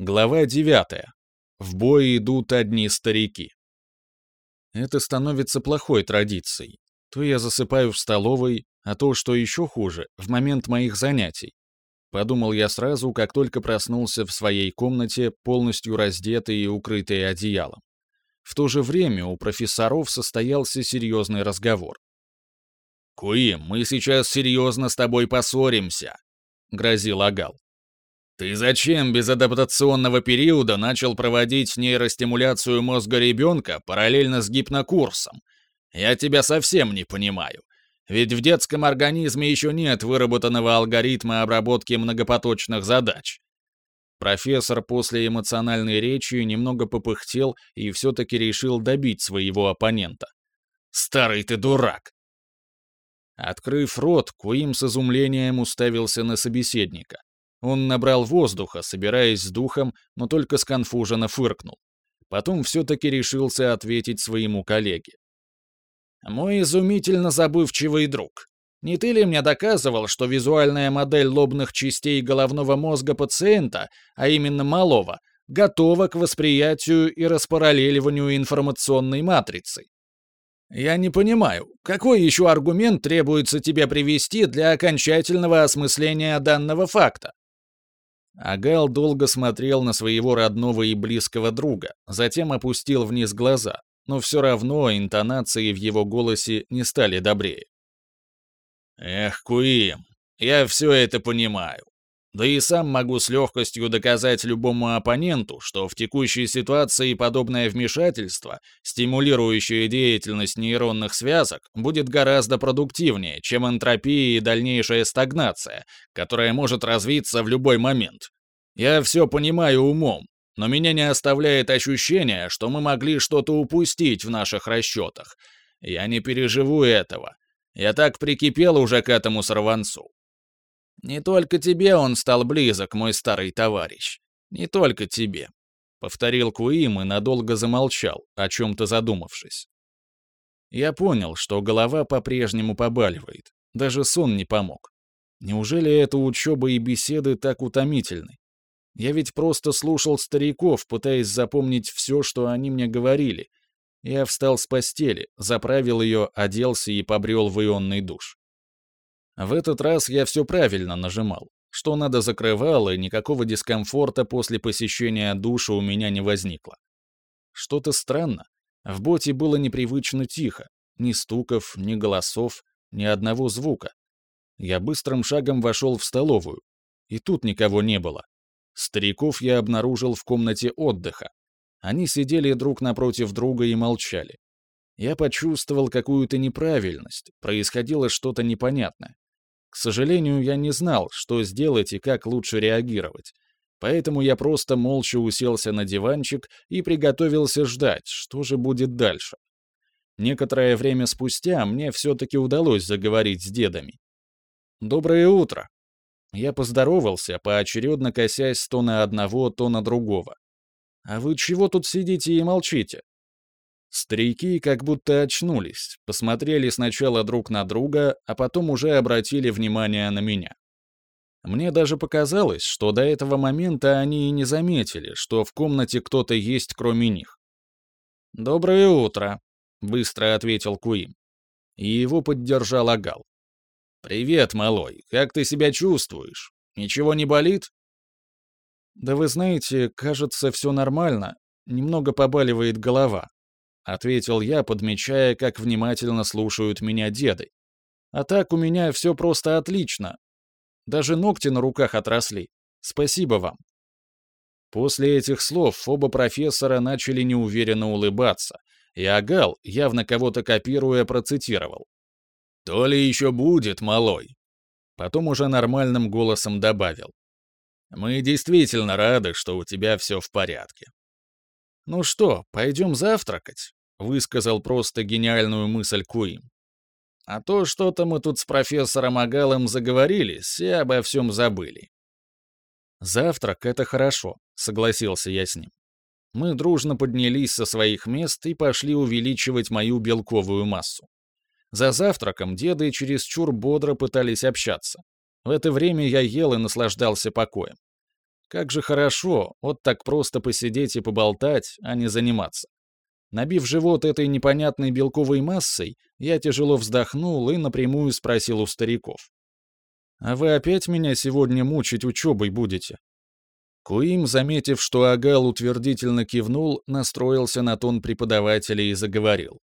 Глава 9. В бой идут одни старики. Это становится плохой традицией. То я засыпаю в столовой, а то, что еще хуже, в момент моих занятий. Подумал я сразу, как только проснулся в своей комнате, полностью раздетый и укрытый одеялом. В то же время у профессоров состоялся серьезный разговор. «Куим, мы сейчас серьезно с тобой поссоримся», — грозил Агал. Ты зачем без адаптационного периода начал проводить нейростимуляцию мозга ребенка параллельно с гипнокурсом? Я тебя совсем не понимаю. Ведь в детском организме еще нет выработанного алгоритма обработки многопоточных задач. Профессор после эмоциональной речи немного попыхтел и все-таки решил добить своего оппонента. «Старый ты дурак!» Открыв рот, Куим с изумлением уставился на собеседника. Он набрал воздуха, собираясь с духом, но только сконфуженно фыркнул. Потом все-таки решился ответить своему коллеге. «Мой изумительно забывчивый друг, не ты ли мне доказывал, что визуальная модель лобных частей головного мозга пациента, а именно малого, готова к восприятию и распараллеливанию информационной матрицы? Я не понимаю, какой еще аргумент требуется тебе привести для окончательного осмысления данного факта? Агал долго смотрел на своего родного и близкого друга, затем опустил вниз глаза, но все равно интонации в его голосе не стали добрее. «Эх, Куим, я все это понимаю. Да и сам могу с легкостью доказать любому оппоненту, что в текущей ситуации подобное вмешательство, стимулирующее деятельность нейронных связок, будет гораздо продуктивнее, чем энтропия и дальнейшая стагнация, которая может развиться в любой момент. Я все понимаю умом, но меня не оставляет ощущение, что мы могли что-то упустить в наших расчетах. Я не переживу этого. Я так прикипел уже к этому сорванцу. «Не только тебе он стал близок, мой старый товарищ. Не только тебе», — повторил Куим и надолго замолчал, о чем-то задумавшись. Я понял, что голова по-прежнему побаливает. Даже сон не помог. Неужели эта учеба и беседы так утомительны? Я ведь просто слушал стариков, пытаясь запомнить все, что они мне говорили. Я встал с постели, заправил ее, оделся и побрел в ионный душ. В этот раз я все правильно нажимал. Что надо закрывал, и никакого дискомфорта после посещения душа у меня не возникло. Что-то странно. В боте было непривычно тихо. Ни стуков, ни голосов, ни одного звука. Я быстрым шагом вошел в столовую. И тут никого не было. Стариков я обнаружил в комнате отдыха. Они сидели друг напротив друга и молчали. Я почувствовал какую-то неправильность, происходило что-то непонятное. К сожалению, я не знал, что сделать и как лучше реагировать. Поэтому я просто молча уселся на диванчик и приготовился ждать, что же будет дальше. Некоторое время спустя мне все-таки удалось заговорить с дедами. «Доброе утро!» Я поздоровался, поочередно косясь то на одного, то на другого. «А вы чего тут сидите и молчите?» Старики как будто очнулись, посмотрели сначала друг на друга, а потом уже обратили внимание на меня. Мне даже показалось, что до этого момента они и не заметили, что в комнате кто-то есть кроме них. «Доброе утро», — быстро ответил Куим. И его поддержал Агал. «Привет, малой, как ты себя чувствуешь? Ничего не болит?» «Да вы знаете, кажется, все нормально. Немного побаливает голова», ответил я, подмечая, как внимательно слушают меня деды. А так у меня все просто отлично. Даже ногти на руках отросли. Спасибо вам. После этих слов оба профессора начали неуверенно улыбаться, и Агал, явно кого-то копируя, процитировал. «То ли еще будет, малой». Потом уже нормальным голосом добавил. «Мы действительно рады, что у тебя все в порядке». «Ну что, пойдем завтракать?» Высказал просто гениальную мысль Куим. А то что-то мы тут с профессором Агалом заговорились и обо всем забыли. «Завтрак — это хорошо», — согласился я с ним. Мы дружно поднялись со своих мест и пошли увеличивать мою белковую массу. За завтраком деды чересчур бодро пытались общаться. В это время я ел и наслаждался покоем. Как же хорошо, вот так просто посидеть и поболтать, а не заниматься. Набив живот этой непонятной белковой массой, я тяжело вздохнул и напрямую спросил у стариков. «А вы опять меня сегодня мучить учебой будете?» Куим, заметив, что Агал утвердительно кивнул, настроился на тон преподавателя и заговорил.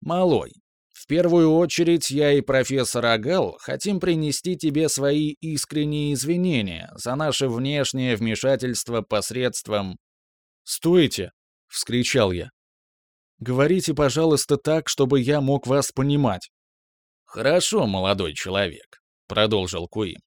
«Малой, в первую очередь я и профессор Агал хотим принести тебе свои искренние извинения за наше внешнее вмешательство посредством...» «Стойте!» — вскричал я. «Говорите, пожалуйста, так, чтобы я мог вас понимать». «Хорошо, молодой человек», — продолжил Куим.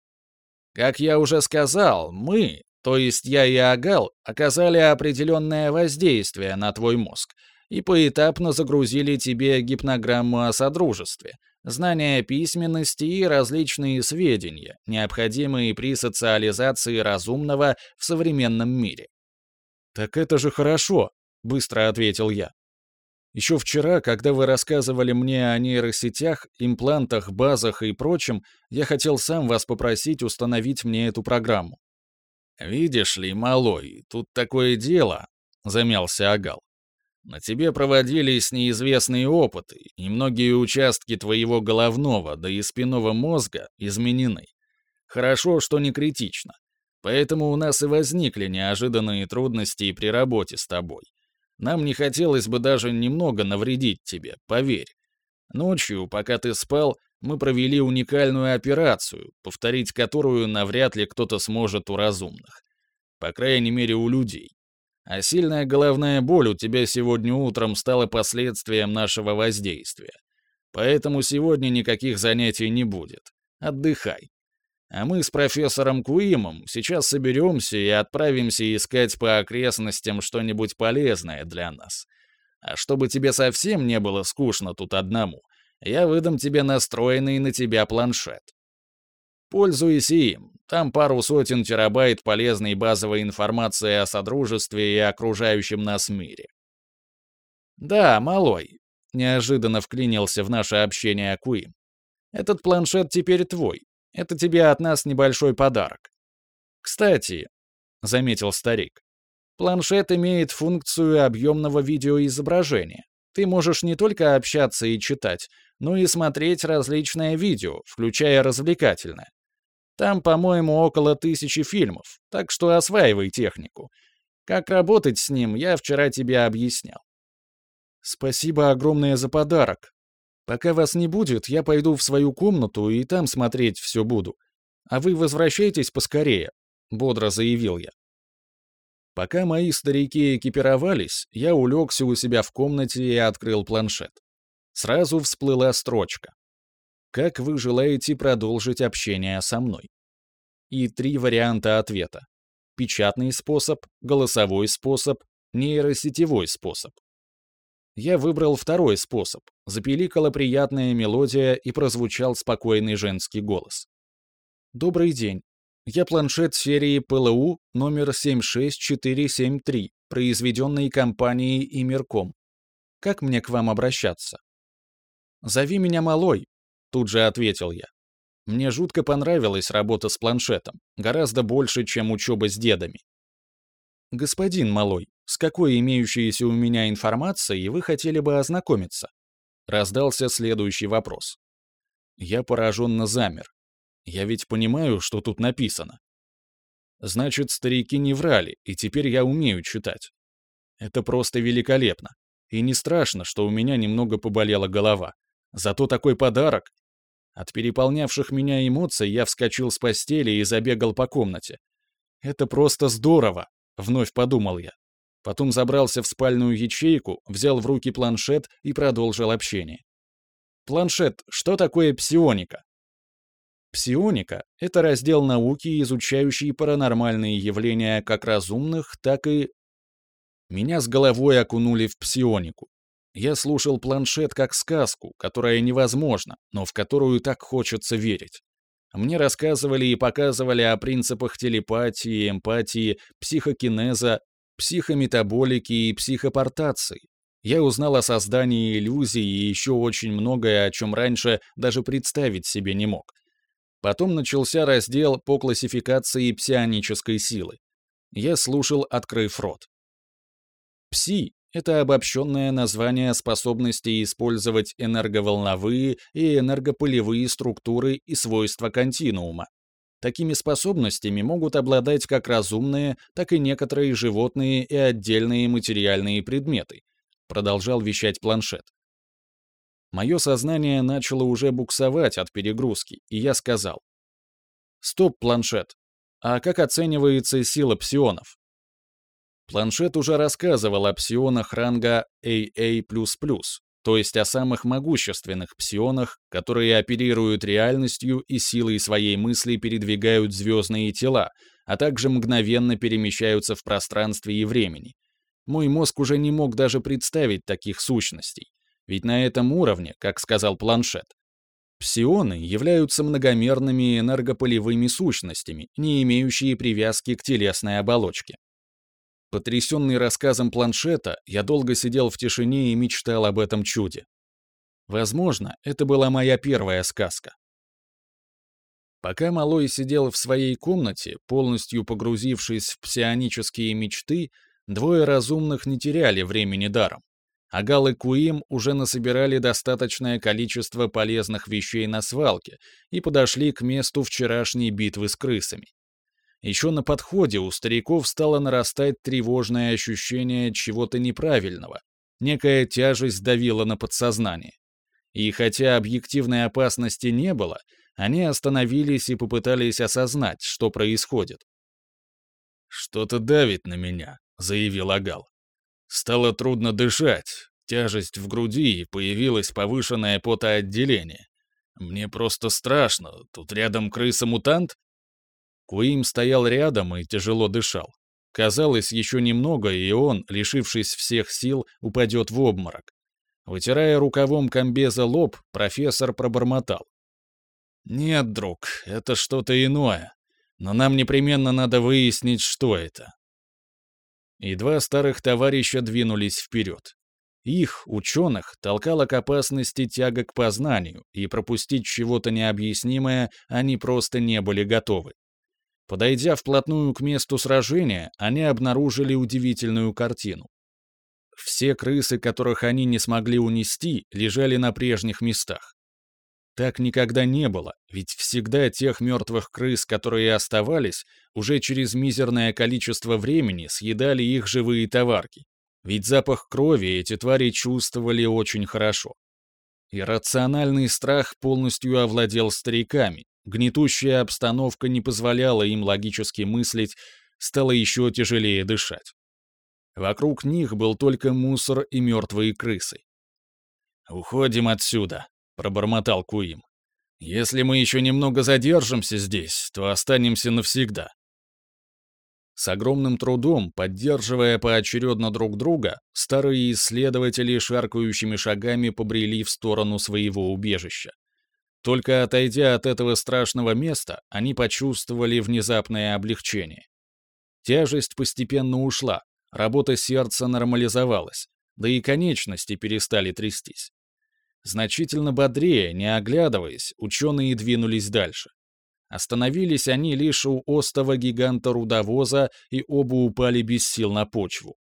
«Как я уже сказал, мы, то есть я и Агал, оказали определенное воздействие на твой мозг и поэтапно загрузили тебе гипнограмму о содружестве, знания письменности и различные сведения, необходимые при социализации разумного в современном мире. «Так это же хорошо», — быстро ответил я. Еще вчера, когда вы рассказывали мне о нейросетях, имплантах, базах и прочем, я хотел сам вас попросить установить мне эту программу. «Видишь ли, малой, тут такое дело», — замялся Агал. «На тебе проводились неизвестные опыты, и многие участки твоего головного, да и спинного мозга изменены. Хорошо, что не критично. Поэтому у нас и возникли неожиданные трудности при работе с тобой. Нам не хотелось бы даже немного навредить тебе, поверь. Ночью, пока ты спал, мы провели уникальную операцию, повторить которую навряд ли кто-то сможет у разумных. По крайней мере, у людей. А сильная головная боль у тебя сегодня утром стала последствием нашего воздействия. Поэтому сегодня никаких занятий не будет. Отдыхай. А мы с профессором Куимом сейчас соберемся и отправимся искать по окрестностям что-нибудь полезное для нас. А чтобы тебе совсем не было скучно тут одному, я выдам тебе настроенный на тебя планшет. Пользуйся им, там пару сотен терабайт полезной базовой информации о Содружестве и окружающем нас мире. Да, малой, неожиданно вклинился в наше общение Куим. Этот планшет теперь твой. Это тебе от нас небольшой подарок. Кстати, заметил старик, планшет имеет функцию объемного видеоизображения. Ты можешь не только общаться и читать, но и смотреть различные видео, включая развлекательное. Там, по-моему, около тысячи фильмов, так что осваивай технику. Как работать с ним, я вчера тебе объяснял. Спасибо огромное за подарок. Пока вас не будет, я пойду в свою комнату и там смотреть все буду. А вы возвращайтесь поскорее, бодро заявил я. Пока мои старики экипировались, я улегся у себя в комнате и открыл планшет. Сразу всплыла строчка. Как вы желаете продолжить общение со мной? И три варианта ответа. Печатный способ, голосовой способ, нейросетевой способ. Я выбрал второй способ. Запеликала приятная мелодия и прозвучал спокойный женский голос. «Добрый день. Я планшет серии ПЛУ номер 76473, произведенный компанией Имерком. Как мне к вам обращаться?» «Зови меня Малой», — тут же ответил я. Мне жутко понравилась работа с планшетом, гораздо больше, чем учеба с дедами. «Господин Малой, с какой имеющейся у меня информацией вы хотели бы ознакомиться?» Раздался следующий вопрос. Я пораженно замер. Я ведь понимаю, что тут написано. Значит, старики не врали, и теперь я умею читать. Это просто великолепно. И не страшно, что у меня немного поболела голова. Зато такой подарок. От переполнявших меня эмоций я вскочил с постели и забегал по комнате. Это просто здорово, вновь подумал я. Потом забрался в спальную ячейку, взял в руки планшет и продолжил общение. Планшет, что такое псионика? Псионика — это раздел науки, изучающий паранормальные явления как разумных, так и... Меня с головой окунули в псионику. Я слушал планшет как сказку, которая невозможна, но в которую так хочется верить. Мне рассказывали и показывали о принципах телепатии, эмпатии, психокинеза, психометаболики и психопортации. Я узнал о создании иллюзий и еще очень многое, о чем раньше даже представить себе не мог. Потом начался раздел по классификации псионической силы. Я слушал, открыв рот. Пси — это обобщенное название способности использовать энерговолновые и энергополевые структуры и свойства континуума. Такими способностями могут обладать как разумные, так и некоторые животные и отдельные материальные предметы, продолжал вещать планшет. Мое сознание начало уже буксовать от перегрузки, и я сказал. «Стоп, планшет. А как оценивается сила псионов?» Планшет уже рассказывал о псионах ранга AA++, то есть о самых могущественных псионах, которые оперируют реальностью и силой своей мысли передвигают звездные тела, а также мгновенно перемещаются в пространстве и времени. Мой мозг уже не мог даже представить таких сущностей. Ведь на этом уровне, как сказал планшет, псионы являются многомерными энергополевыми сущностями, не имеющие привязки к телесной оболочке. Потрясенный рассказом планшета, я долго сидел в тишине и мечтал об этом чуде. Возможно, это была моя первая сказка. Пока Малой сидел в своей комнате, полностью погрузившись в псионические мечты, двое разумных не теряли времени даром. Агал и Куим уже насобирали достаточное количество полезных вещей на свалке и подошли к месту вчерашней битвы с крысами. Еще на подходе у стариков стало нарастать тревожное ощущение чего-то неправильного. Некая тяжесть давила на подсознание. И хотя объективной опасности не было, они остановились и попытались осознать, что происходит. «Что-то давит на меня», — заявил Агал. «Стало трудно дышать, тяжесть в груди и появилось повышенное потоотделение. Мне просто страшно, тут рядом крыса-мутант?» Куим стоял рядом и тяжело дышал. Казалось, еще немного, и он, лишившись всех сил, упадет в обморок. Вытирая рукавом комбеза лоб, профессор пробормотал. «Нет, друг, это что-то иное. Но нам непременно надо выяснить, что это». И два старых товарища двинулись вперед. Их, ученых, толкала к опасности тяга к познанию, и пропустить чего-то необъяснимое они просто не были готовы. Подойдя вплотную к месту сражения, они обнаружили удивительную картину. Все крысы, которых они не смогли унести, лежали на прежних местах. Так никогда не было, ведь всегда тех мертвых крыс, которые оставались, уже через мизерное количество времени съедали их живые товарки. Ведь запах крови эти твари чувствовали очень хорошо. Иррациональный страх полностью овладел стариками, Гнетущая обстановка не позволяла им логически мыслить, стало еще тяжелее дышать. Вокруг них был только мусор и мертвые крысы. «Уходим отсюда», — пробормотал Куим. «Если мы еще немного задержимся здесь, то останемся навсегда». С огромным трудом, поддерживая поочередно друг друга, старые исследователи шаркающими шагами побрели в сторону своего убежища. Только отойдя от этого страшного места, они почувствовали внезапное облегчение. Тяжесть постепенно ушла, работа сердца нормализовалась, да и конечности перестали трястись. Значительно бодрее, не оглядываясь, ученые двинулись дальше. Остановились они лишь у остова гиганта-рудовоза и оба упали без сил на почву.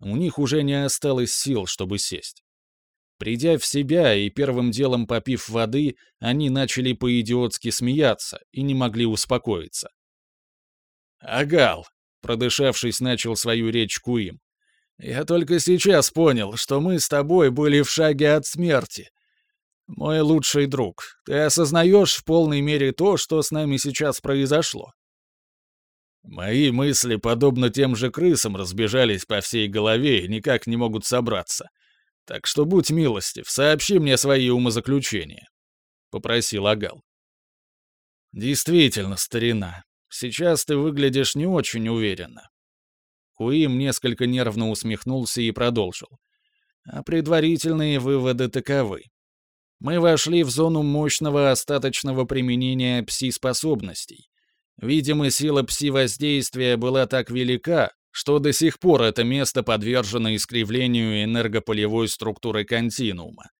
У них уже не осталось сил, чтобы сесть. Придя в себя и первым делом попив воды, они начали по-идиотски смеяться и не могли успокоиться. «Агал», — продышавшись, начал свою речь Куим, «я только сейчас понял, что мы с тобой были в шаге от смерти. Мой лучший друг, ты осознаешь в полной мере то, что с нами сейчас произошло?» Мои мысли, подобно тем же крысам, разбежались по всей голове и никак не могут собраться — так что будь милостив, сообщи мне свои умозаключения», — попросил Агал. «Действительно, старина, сейчас ты выглядишь не очень уверенно». Куим несколько нервно усмехнулся и продолжил. А предварительные выводы таковы. Мы вошли в зону мощного остаточного применения пси-способностей. Видимо, сила пси-воздействия была так велика, что до сих пор это место подвержено искривлению энергополевой структуры континуума.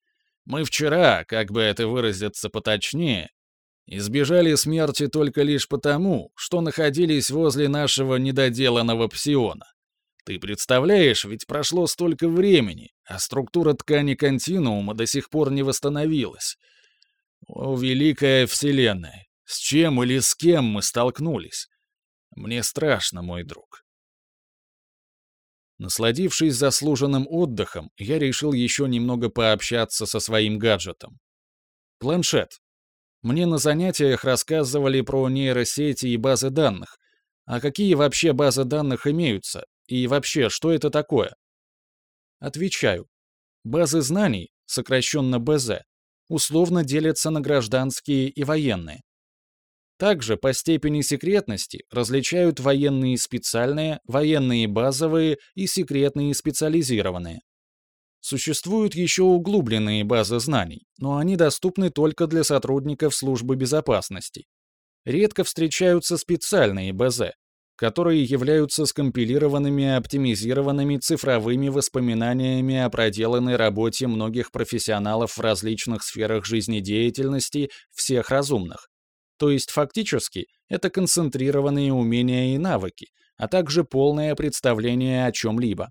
Мы вчера, как бы это выразиться поточнее, Избежали смерти только лишь потому, что находились возле нашего недоделанного псиона. Ты представляешь, ведь прошло столько времени, а структура ткани континуума до сих пор не восстановилась. О, великая вселенная, с чем или с кем мы столкнулись? Мне страшно, мой друг. Насладившись заслуженным отдыхом, я решил еще немного пообщаться со своим гаджетом. Планшет. Мне на занятиях рассказывали про нейросети и базы данных. А какие вообще базы данных имеются? И вообще, что это такое? Отвечаю. Базы знаний, сокращенно БЗ, условно делятся на гражданские и военные. Также по степени секретности различают военные специальные, военные базовые и секретные специализированные. Существуют еще углубленные базы знаний, но они доступны только для сотрудников службы безопасности. Редко встречаются специальные БЗ, которые являются скомпилированными оптимизированными цифровыми воспоминаниями о проделанной работе многих профессионалов в различных сферах жизнедеятельности всех разумных, то есть фактически это концентрированные умения и навыки, а также полное представление о чем-либо.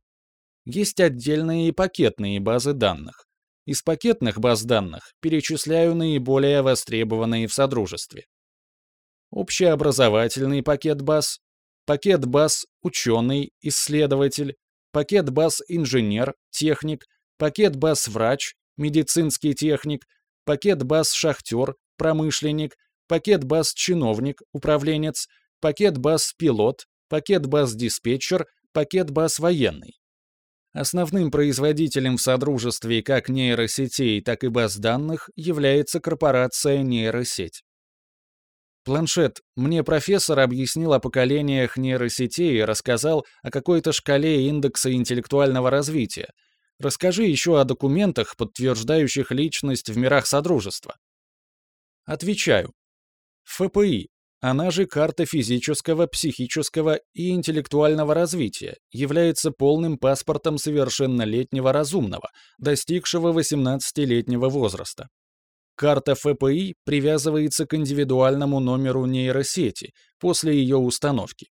Есть отдельные и пакетные базы данных. Из пакетных баз данных перечисляю наиболее востребованные в Содружестве. Общеобразовательный пакет баз, пакет баз ученый, исследователь, пакет баз инженер, техник, пакет баз врач, медицинский техник, пакет баз шахтер, промышленник, пакет баз чиновник, управленец, пакет баз пилот, пакет баз диспетчер, пакет баз военный. Основным производителем в Содружестве как нейросетей, так и баз данных является корпорация нейросеть. Планшет. Мне профессор объяснил о поколениях нейросетей и рассказал о какой-то шкале индекса интеллектуального развития. Расскажи еще о документах, подтверждающих личность в мирах Содружества. Отвечаю. ФПИ, она же карта физического, психического и интеллектуального развития, является полным паспортом совершеннолетнего разумного, достигшего 18-летнего возраста. Карта ФПИ привязывается к индивидуальному номеру нейросети после ее установки.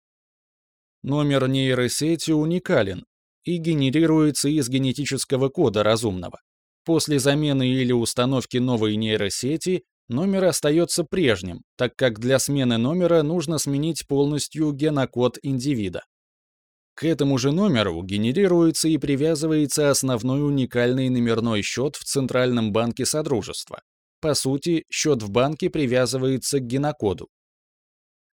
Номер нейросети уникален и генерируется из генетического кода разумного. После замены или установки новой нейросети номер остается прежним, так как для смены номера нужно сменить полностью генокод индивида. К этому же номеру генерируется и привязывается основной уникальный номерной счет в Центральном банке Содружества. По сути, счет в банке привязывается к генокоду.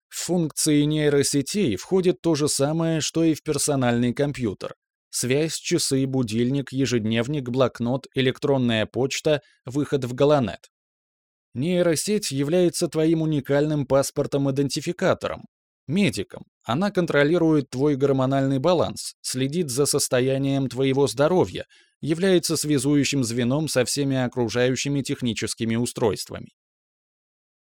В функции нейросетей входит то же самое, что и в персональный компьютер. Связь, часы, будильник, ежедневник, блокнот, электронная почта, выход в Галанет. Нейросеть является твоим уникальным паспортом-идентификатором, медиком. Она контролирует твой гормональный баланс, следит за состоянием твоего здоровья, является связующим звеном со всеми окружающими техническими устройствами.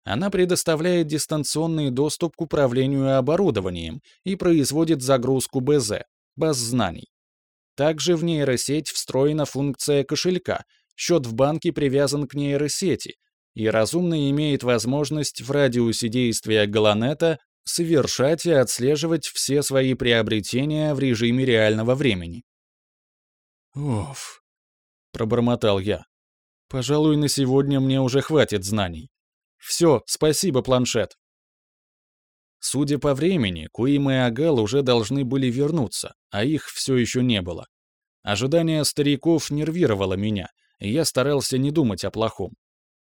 Она предоставляет дистанционный доступ к управлению оборудованием и производит загрузку БЗ, баз знаний. Также в нейросеть встроена функция кошелька, счет в банке привязан к нейросети, и разумный имеет возможность в радиусе действия Галанета совершать и отслеживать все свои приобретения в режиме реального времени. «Оф», — пробормотал я. «Пожалуй, на сегодня мне уже хватит знаний. Все, спасибо, планшет». Судя по времени, Куим и Агал уже должны были вернуться, а их все еще не было. Ожидание стариков нервировало меня, и я старался не думать о плохом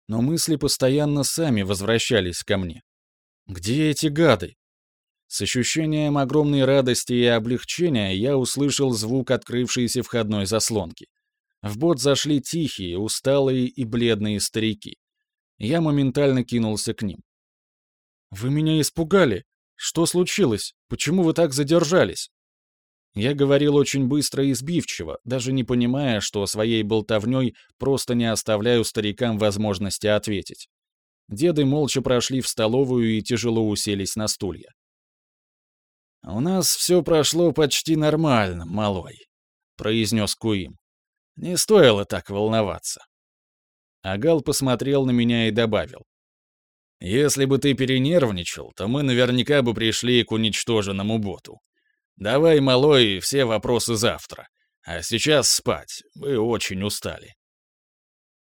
но мысли постоянно сами возвращались ко мне. Где эти гады? С ощущением огромной радости и облегчения я услышал звук открывшейся входной заслонки. В бот зашли тихие, усталые и бледные старики. Я моментально кинулся к ним. «Вы меня испугали? Что случилось? Почему вы так задержались?» Я говорил очень быстро и сбивчиво, даже не понимая, что своей болтовней просто не оставляю старикам возможности ответить. Деды молча прошли в столовую и тяжело уселись на стулья. «У нас все прошло почти нормально, малой», — произнес Куим. «Не стоило так волноваться». Агал посмотрел на меня и добавил. Если бы ты перенервничал, то мы наверняка бы пришли к уничтоженному боту. Давай, малой, все вопросы завтра. А сейчас спать, вы очень устали.